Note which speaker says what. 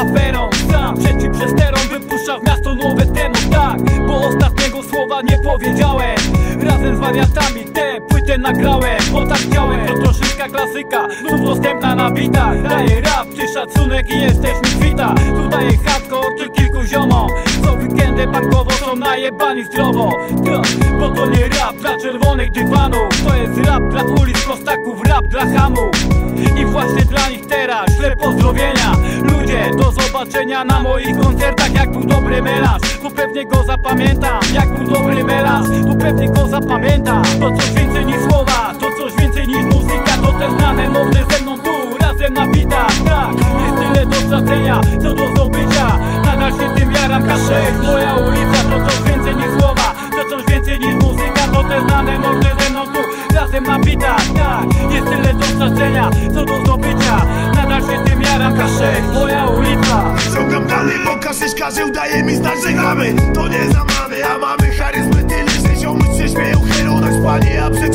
Speaker 1: aferą. Sam przeciw przesterom wypuszcza w miasto nowe temo Tak, bo ostatniego słowa nie powiedziałem. Razem z wariatami te płytę nagrałem. Bo tak chciałem, to troszeczkę klasyka Znów dostępna na bitach Daję rap, czy szacunek i jesteś mi kwita. Tu daję hardcore, ty kilku ziomom. Co weekendy bankowo są najebani zdrowo. To, Bo to nie rap dla czerwonych dywanów. To jest rap dla ulic, kostaków, rap dla hamów I właśnie dla nich pozdrowienia. Ludzie, do zobaczenia na moich koncertach. Jak był dobry melanż, to pewnie go zapamiętam. Jak był dobry melanż, to pewnie go zapamiętam. To coś więcej niż słowa, to coś więcej niż muzyka. To te znane mordy ze mną tu, razem na bitach. Tak, jest tyle do stracenia, co do zdobycia. Nadal się tym jaram, K6, moja ulica. To coś więcej niż słowa, to coś więcej niż muzyka. To te znane mordy ze mną tu, razem na bitach. Tak, jest tyle do stracenia, co do zdobycia Jaram, K6, moja ulica.
Speaker 2: Ciągam dalej, bo kaszyszka, że udaje mi znać, że gramy. To nie zamamy, a mamy charyzmy tyle, że ziomuś się śmieją Hieronek panie, a przecież